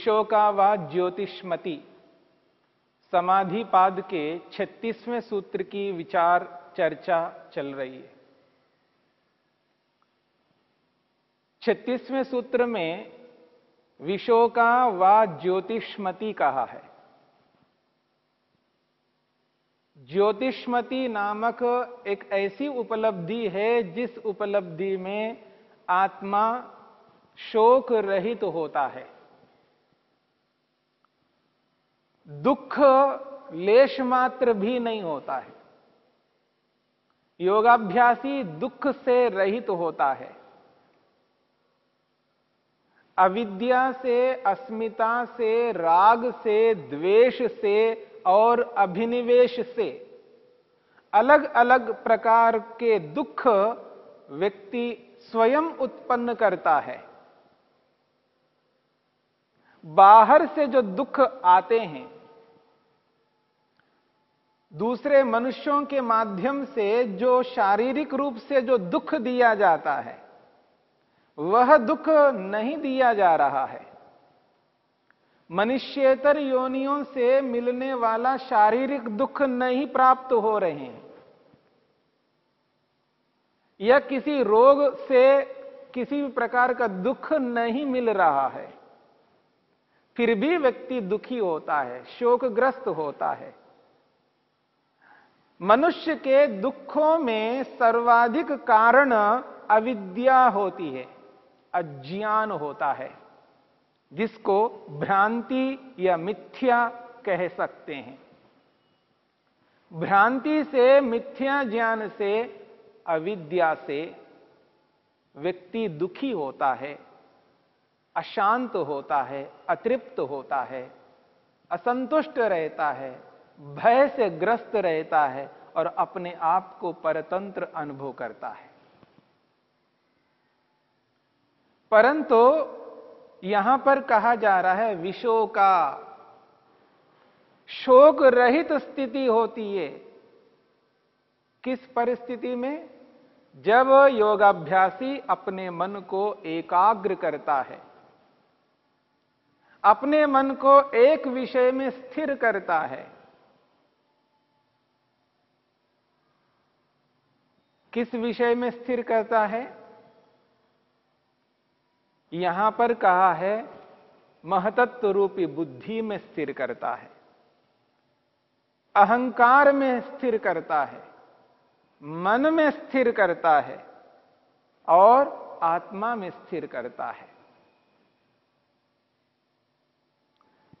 विशोकावाद ज्योतिष्मति। समाधि पाद के 36वें सूत्र की विचार चर्चा चल रही है। 36वें सूत्र में विशोका व ज्योतिष्मति कहा है। ज्योतिष्मति नामक एक ऐसी उपलब्धि है जिस उपलब्धि में आत्मा शोक रहित तो होता है। दुख लेश मात्र भी नहीं होता है। योगाभ्यासी दुख से रहित तो होता है। अविद्या से, अस्मिता से, राग से, द्वेष से और अभिनिवेश से अलग अलग प्रकार के दुख व्यक्ति स्वयं उत्पन्न करता है। बाहर से जो दुख आते हैं दूसरे मनुष्यों के माध्यम से जो शारीरिक रूप से जो दुख दिया जाता है, वह दुख नहीं दिया जा रहा है। मनुष्यतर योनियों से मिलने वाला शारीरिक दुख नहीं प्राप्त हो रहे हैं। या किसी रोग से किसी भी प्रकार का दुख नहीं मिल रहा है, फिर भी व्यक्ति दुखी होता है, शोकग्रस्त होता है। मनुष्य के दुखों में सर्वाधिक कारण अविद्या होती है, अज्ञान होता है, जिसको भ्रांति या मिथ्या कह सकते हैं। भ्रांति से, मिथ्या ज्ञान से, अविद्या से व्यक्ति दुखी होता है, अशांत होता है, अतृप्त होता है, असंतुष्ट रहता है भय से ग्रस्त रहता है और अपने आप को परतंत्र अनुभव करता है। परंतु यहाँ पर कहा जा रहा है विशो का शोक रहित स्थिति होती है। किस परिस्थिति में? जब योगाभ्यासी अपने मन को एकाग्र करता है, अपने मन को एक विषय में स्थिर करता है किस विषय में स्थिर करता है? यहाँ पर कहा है महतत्व रूपी बुद्धि में स्थिर करता है। अहंकार में स्थिर करता है, मन में स्थिर करता है, और आत्मा में स्थिर करता है।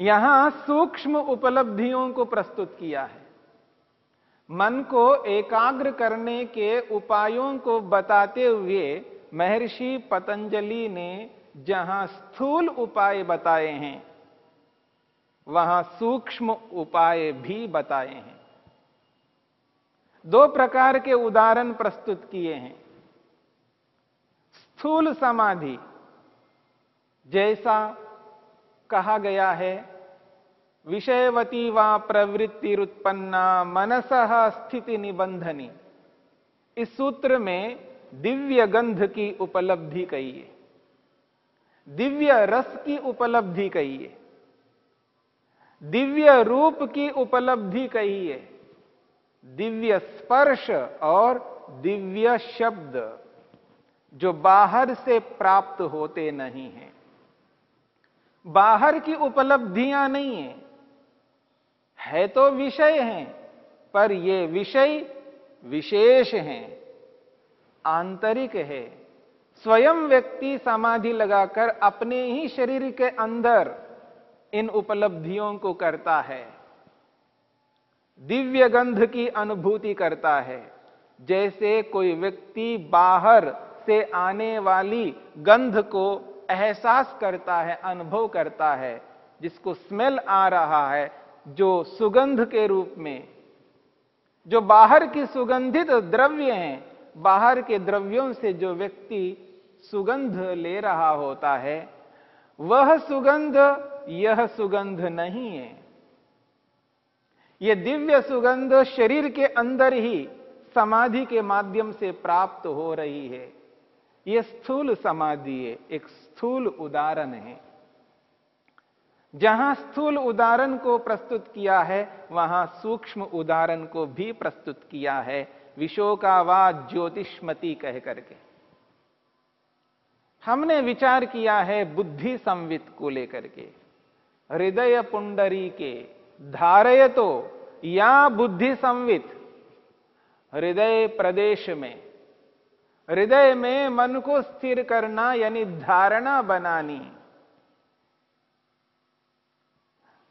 यहाँ सूक्ष्म उपलब्धियों को प्रस्तुत किया है। मन को एकाग्र करने के उपायों को बताते हुए महर्षि पतंजलि ने जहाँ स्थूल उपाय बताए हैं, वहाँ सूक्ष्म उपाय भी बताए हैं। दो प्रकार के उदाहरण प्रस्तुत किए हैं। स्थूल समाधि, जैसा कहा गया है विषयवती व प्रवृत्तिरुत्पन्ना मनस स्थिति निबंधनी इस सूत्र में दिव्य गंध की उपलब्धि कही है दिव्य रस की उपलब्धि कहिए। दिव्य रूप की उपलब्धि कहिए। दिव्य स्पर्श और दिव्य शब्द जो बाहर से प्राप्त होते नहीं हैं। बाहर की उपलब्धियाँ नहीं है। है तो विषय हैं, पर ये विषय विशेष हैं। आंतरिक है। स्वयं व्यक्ति समाधि लगाकर अपने ही शरीर के अंदर इन उपलब्धियों को करता है। दिव्य गंध की अनुभूति करता है। जैसे कोई व्यक्ति बाहर से आने वाली गंध को एहसास करता है, अनुभव करता है, जिसको स्मेल आ रहा है जो सुगंध के रूप में, जो बाहर की सुगंधित द्रव्य हैं, बाहर के द्रव्यों से जो व्यक्ति सुगंध ले रहा होता है, वह सुगंध, यह सुगंध नहीं है। यह दिव्य सुगंध शरीर के अंदर ही समाधि के माध्यम से प्राप्त हो रही है। यह स्थूल समाधि है, एक स्थूल उदाहरण है। जहाँ स्थूल उदाहरण को प्रस्तुत किया है, वहाँ सूक्ष्म उदाहरण को भी प्रस्तुत किया है। विशोकावाद ज्योतिष्मती कह करके। हमने विचार किया है बुद्धि संवित को लेकर के। हृदय पुंडरी के धारय तो या बुद्धि संवित। हृदय प्रदेश में। हृदय में मन को स्थिर करना यानी धारणा बनानी।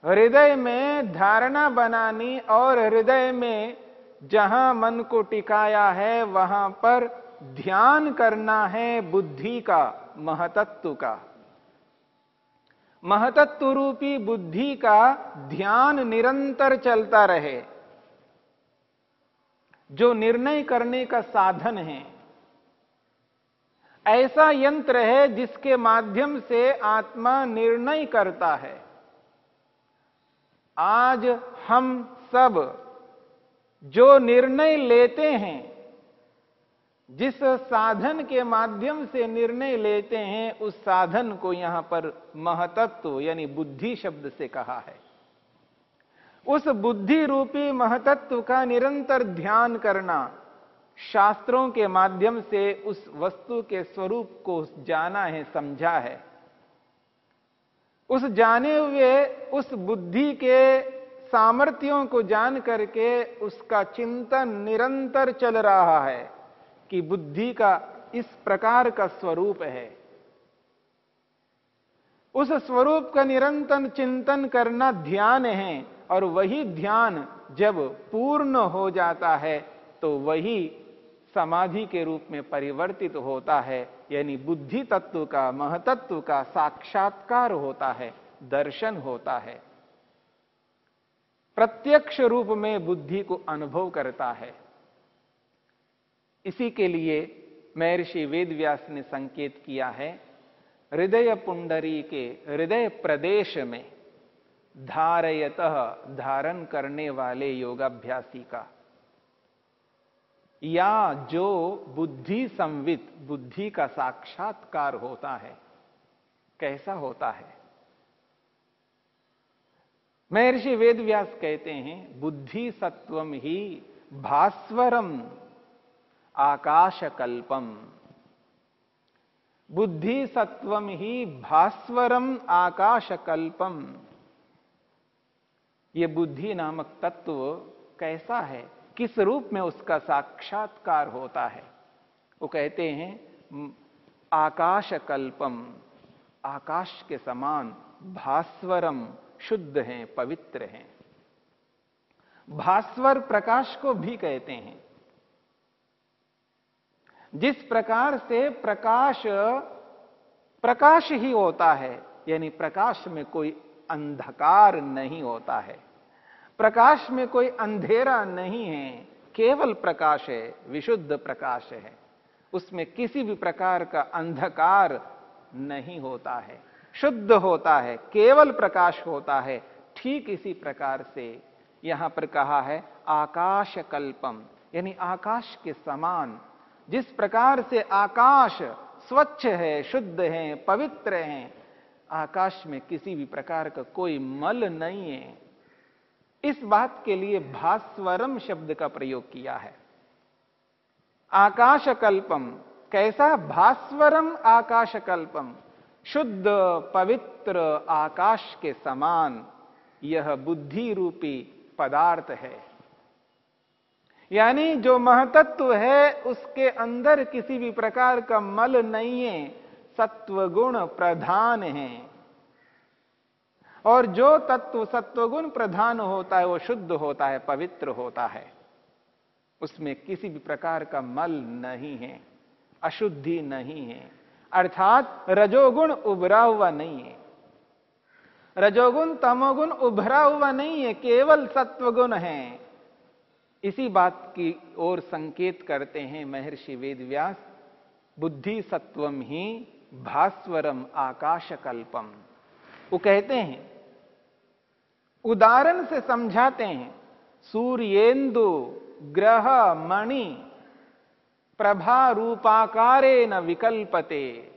हृदय में धारणा बनानी और हृदय में जहाँ मन को टिकाया है, वहाँ पर ध्यान करना है बुद्धि का, महतत्व का। महतत्व रूपी बुद्धि का ध्यान निरंतर चलता रहे। जो निर्णय करने का साधन है। ऐसा यंत्र है जिसके माध्यम से आत्मा निर्णय करता है। आज हम सब जो निर्णय लेते हैं, जिस साधन के माध्यम से निर्णय लेते हैं, उस साधन को यहाँ पर महतत्व यानी बुद्धि शब्द से कहा है। उस बुद्धि रूपी महतत्व का निरंतर ध्यान करना शास्त्रों के माध्यम से उस वस्तु के स्वरूप को जाना है, समझा है। उस जाने हुए उस बुद्धि के सामर्थ्यों को जान करके उसका चिंतन निरंतर चल रहा है कि बुद्धि का इस प्रकार का स्वरूप है। उस स्वरूप का निरंतर चिंतन करना ध्यान है और वही ध्यान जब पूर्ण हो जाता है तो वही समाधि के रूप में परिवर्तित होता है, यानी बुद्धि तत्व का, महतत्व का साक्षात्कार होता है, दर्शन होता है। प्रत्यक्ष रूप में बुद्धि को अनुभव करता है। इसी के लिए महर्षि वेदव्यास ने संकेत किया है, हृदय पुंडरी के हृदय प्रदेश में धारयत धारण करने वाले योगाभ्यासी का। या जो बुद्धि संवित, बुद्धि का साक्षात्कार होता है, कैसा होता है? महर्षि वेदव्यास कहते हैं, बुद्धि सत्वम ही भास्वरम आकाशकल्पम बुद्धि सत्वम ही भास्वरम आकाशकल्पम यह बुद्धि नामक तत्व कैसा है? किस रूप में उसका साक्षात्कार होता है? वो कहते हैं आकाश कल्पम आकाश के समान भास्वरम शुद्ध हैं, पवित्र हैं। भास्वर प्रकाश को भी कहते हैं। जिस प्रकार से प्रकाश प्रकाश ही होता है, यानी प्रकाश में कोई अंधकार नहीं होता है। प्रकाश में कोई अंधेरा नहीं है, केवल प्रकाश है, विशुद्ध प्रकाश है। उसमें किसी भी प्रकार का अंधकार नहीं होता है। शुद्ध होता है, केवल प्रकाश होता है। ठीक इसी प्रकार से यहाँ पर कहा है आकाश कल्पम यानी आकाश के समान। जिस प्रकार से आकाश स्वच्छ है, शुद्ध है, पवित्र है, आकाश में किसी भी प्रकार का कोई मल नहीं है। इस बात के लिए भास्वरम शब्द का प्रयोग किया है। आकाशकल्पम, कैसा? भास्वरम आकाशकल्पम, शुद्ध पवित्र आकाश के समान यह बुद्धि रूपी पदार्थ है। यानी जो महतत्व है, उसके अंदर किसी भी प्रकार का मल नहीं है सत्व गुण प्रधान है। और जो तत्व सत्वगुण प्रधान होता है, वो शुद्ध होता है, पवित्र होता है। उसमें किसी भी प्रकार का मल नहीं है, अशुद्धि नहीं है। अर्थात रजोगुण उभरा हुआ नहीं है। रजोगुण, तमोगुण उभरा हुआ नहीं है, केवल सत्वगुण है। इसी बात की ओर संकेत करते हैं महर्षि वेदव्यास, बुद्धि सत्वम ही भास्वरम आकाश कल्पम वो कहते हैं, उदाहरण से समझाते हैं, सूर्येन्दु ग्रह मणि प्रभा रूपाकारे न विकल्पते।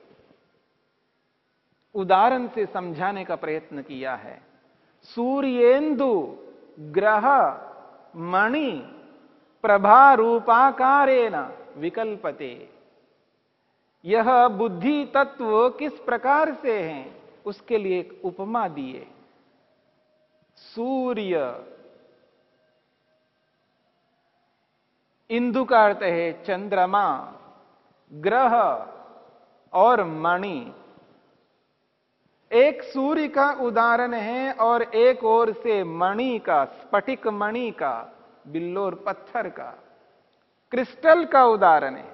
उदाहरण से समझाने का प्रयत्न किया है। सूर्येन्दु ग्रह मणि प्रभा रूपाकारे न विकल्पते। यह बुद्धि तत्व किस प्रकार से हैं? उसके लिए एक उपमा दिए सूर्य। इंदु का अर्थ है चंद्रमा, ग्रह और मणि। एक सूर्य का उदाहरण है और एक ओर से मणि का, स्फटिक मणि का, बिल्लोर पत्थर का। क्रिस्टल का उदाहरण है।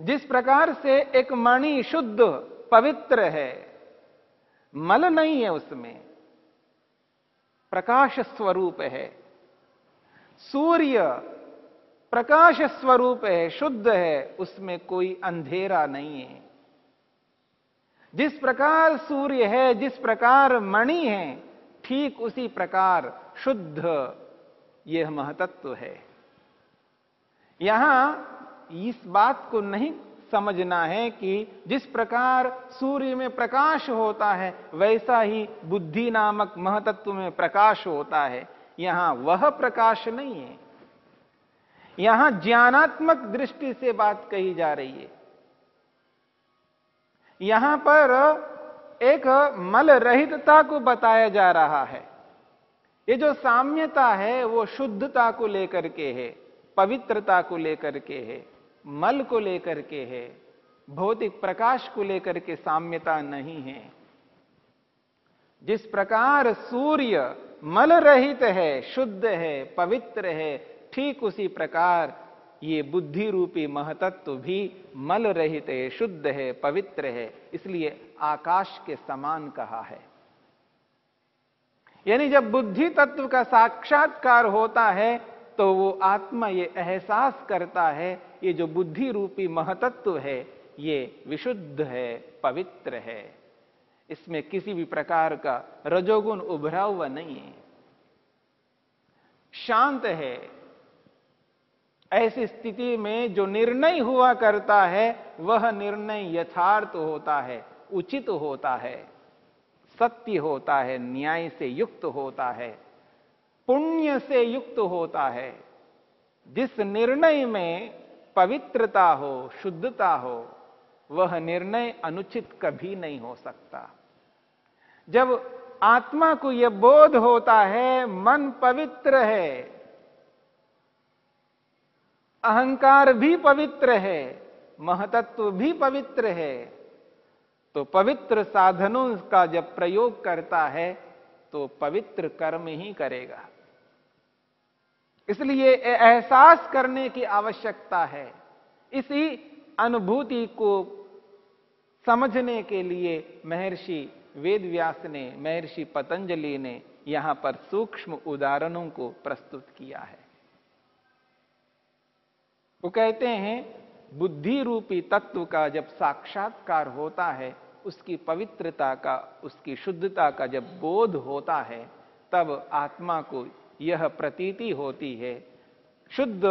जिस प्रकार से एक मणि शुद्ध, पवित्र है, मल नहीं है उसमें, प्रकाश स्वरूप है। सूर्य प्रकाश स्वरूप है, शुद्ध है, उसमें कोई अंधेरा नहीं है। जिस प्रकार सूर्य है, जिस प्रकार मणि है, ठीक उसी प्रकार शुद्ध, यह महतत्व है। यहाँ इस बात को नहीं समझना है कि जिस प्रकार सूर्य में प्रकाश होता है, वैसा ही बुद्धि नामक महतत्व में प्रकाश होता है। यहाँ वह प्रकाश नहीं है। यहाँ ज्ञानात्मक दृष्टि से बात कही जा रही है। यहाँ पर एक मल रहितता को बताया जा रहा है। ये जो साम्यता है, वो शुद्धता को लेकर के है, पवित्रता को लेकर के है। मल को लेकर के है, भौतिक प्रकाश को लेकर के साम्यता नहीं है। जिस प्रकार सूर्य मल रहित है, शुद्ध है, पवित्र है, ठीक उसी प्रकार ये बुद्धि रूपी महतत्व भी मल रहित है, शुद्ध है, पवित्र है, इसलिए आकाश के समान कहा है। यानी जब बुद्धि तत्व का साक्षात्कार होता है तो वो आत्मा ये एहसास करता है ये जो बुद्धि रूपी महतत्व है, ये विशुद्ध है, पवित्र है। इसमें किसी भी प्रकार का रजोगुण उभरा हुआ नहीं है। शांत है। ऐसी स्थिति में जो निर्णय हुआ करता है, वह निर्णय यथार्थ होता है, उचित होता है, सत्य होता है, न्याय से युक्त होता है, पुण्य से युक्त होता है। जिस निर्णय में पवित्रता हो, शुद्धता हो, वह निर्णय अनुचित कभी नहीं हो सकता। जब आत्मा को यह बोध होता है, मन पवित्र है, अहंकार भी पवित्र है, महतत्व भी पवित्र है तो पवित्र साधनों का जब प्रयोग करता है तो पवित्र कर्म ही करेगा। इसलिए एहसास करने की आवश्यकता है। इसी अनुभूति को समझने के लिए महर्षि वेदव्यास ने, महर्षि पतंजलि ने यहाँ पर सूक्ष्म उदाहरणों को प्रस्तुत किया है। वो कहते हैं बुद्धि रूपी तत्व का जब साक्षात्कार होता है, उसकी पवित्रता का, उसकी शुद्धता का जब बोध होता है, तब आत्मा को यह प्रतीति होती है। शुद्ध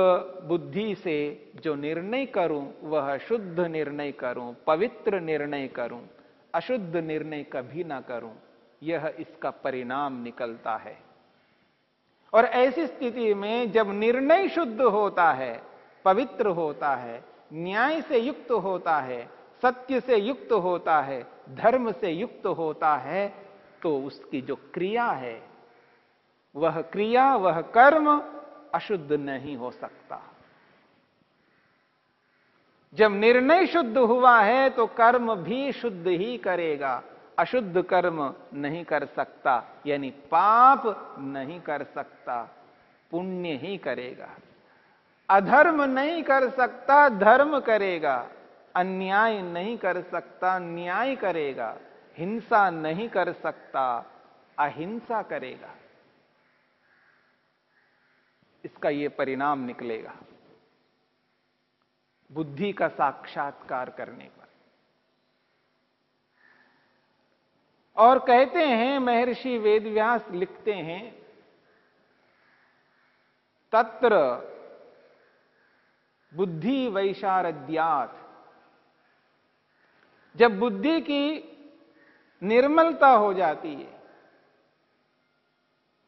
बुद्धि से जो निर्णय करूँ, वह शुद्ध निर्णय करूँ, पवित्र निर्णय करूँ, अशुद्ध निर्णय कभी ना करूँ, यह इसका परिणाम निकलता है। और ऐसी स्थिति में जब निर्णय शुद्ध होता है, पवित्र होता है, न्याय से युक्त होता है, सत्य से युक्त होता है, धर्म से युक्त होता है तो उसकी जो क्रिया है वह क्रिया, वह कर्म अशुद्ध नहीं हो सकता। जब निर्णय शुद्ध हुआ है तो कर्म भी शुद्ध ही करेगा। अशुद्ध कर्म नहीं कर सकता, यानी पाप नहीं कर सकता, पुण्य ही करेगा। अधर्म नहीं कर सकता, धर्म करेगा। अन्याय नहीं कर सकता, न्याय करेगा। हिंसा नहीं कर सकता, अहिंसा करेगा। इसका यह परिणाम निकलेगा। बुद्धि का साक्षात्कार करने पर। और कहते हैं, महर्षि वेदव्यास लिखते हैं, तत्र बुद्धि वैशारद्यात। जब बुद्धि की निर्मलता हो जाती है,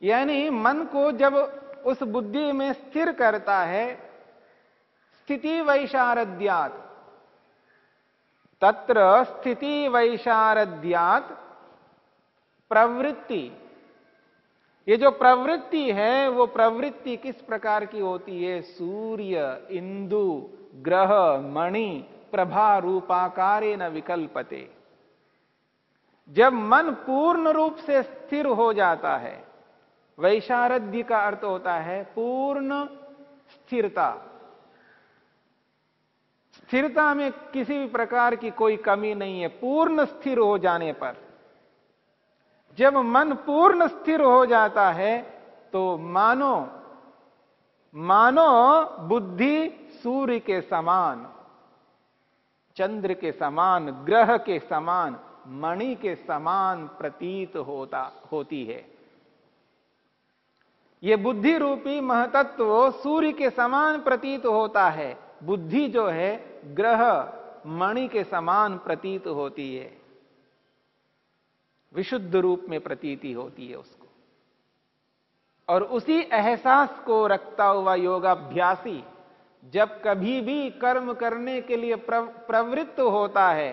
यानी मन को जब उस बुद्धि में स्थिर करता है, स्थिति वैशारद्यात। तत्र स्थिति वैशारद्यात प्रवृत्ति। ये जो प्रवृत्ति है, वो प्रवृत्ति किस प्रकार की होती है? सूर्य, इंदु, ग्रह, मणि, प्रभा रूपाकारे न विकल्पते। जब मन पूर्ण रूप से स्थिर हो जाता है वैशारद्य का अर्थ होता है पूर्ण स्थिरता। स्थिरता में किसी भी प्रकार की कोई कमी नहीं है, पूर्ण स्थिर हो जाने पर। जब मन पूर्ण स्थिर हो जाता है तो मानो मानो बुद्धि सूर्य के समान, चंद्र के समान, ग्रह के समान, मणि के समान प्रतीत होता, होती है। यह बुद्धि रूपी महतत्व सूर्य के समान प्रतीत होता है। बुद्धि जो है, ग्रह मणि के समान प्रतीत होती है। विशुद्ध रूप में प्रतीति होती है उसको। और उसी एहसास को रखता हुआ योगाभ्यासी जब कभी भी कर्म करने के लिए प्रवृत्त होता है,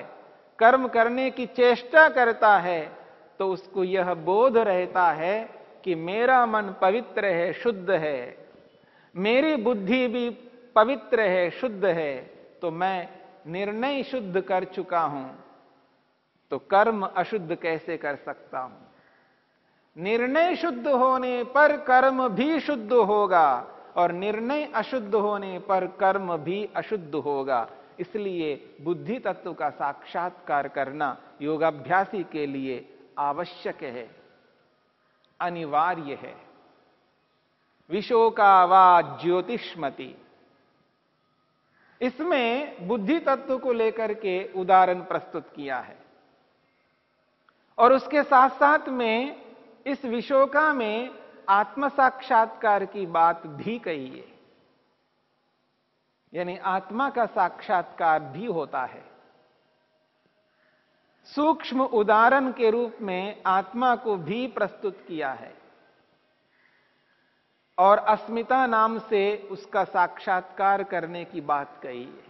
कर्म करने की चेष्टा करता है तो उसको यह बोध रहता है कि मेरा मन पवित्र है, शुद्ध है। मेरी बुद्धि भी पवित्र है, शुद्ध है तो मैं निर्णय शुद्ध कर चुका हूँ। तो कर्म अशुद्ध कैसे कर सकता हूँ? निर्णय शुद्ध होने पर कर्म भी शुद्ध होगा और निर्णय अशुद्ध होने पर कर्म भी अशुद्ध होगा। इसलिए बुद्धि तत्व का साक्षात्कार करना योगाभ्यासी के लिए आवश्यक है। अनिवार्य है। विशोका वा ज्योतिष्मती। इसमें बुद्धि तत्व को लेकर के उदाहरण प्रस्तुत किया है। और उसके साथ साथ में इस विशोका में आत्म साक्षात्कार की बात भी कही है। यानी आत्मा का साक्षात्कार भी होता है। सूक्ष्म उदाहरण के रूप में आत्मा को भी प्रस्तुत किया है। और अस्मिता नाम से उसका साक्षात्कार करने की बात कही है।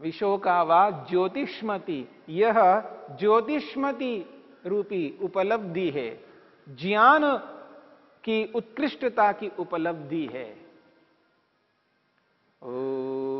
विशोकावा ज्योतिष्मति, यह ज्योतिष्मति रूपी उपलब्धि है। ज्ञान की उत्कृष्टता की उपलब्धि है। ओ